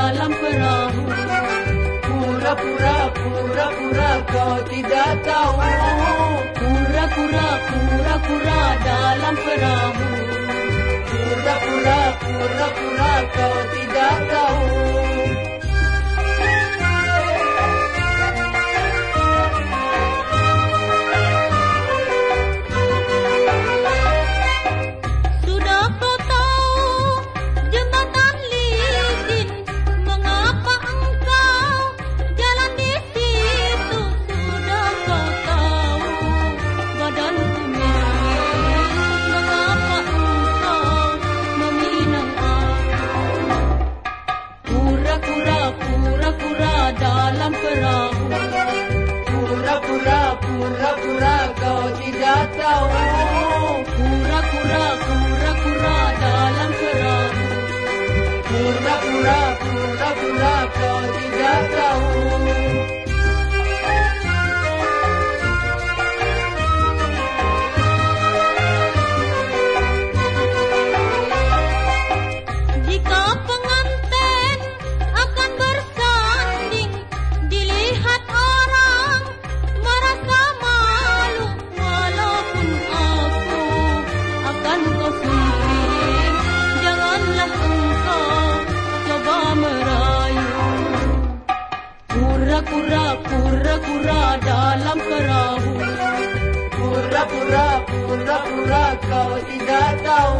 dalam perahu Pura-pura, pura-pura kau tidak tahu. Pura-pura, pura-pura dalam perahu Pura-pura, pura-pura Pura-pura, pura-pura kau tidak tahu Pura-pura, pura-pura dalam perahu Pura-pura, pura-pura kau tidak tahu Pura-pura, pura-pura dalam perahu Pura-pura, pura-pura kau tidak tahu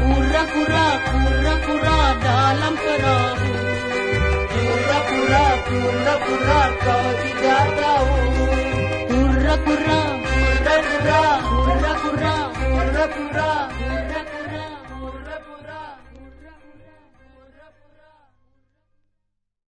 Pura-pura, pura-pura dalam perahu Pura-pura, pura-pura kau tidak tahu Pura-pura, Pura-pura, pura-pura, pura-pura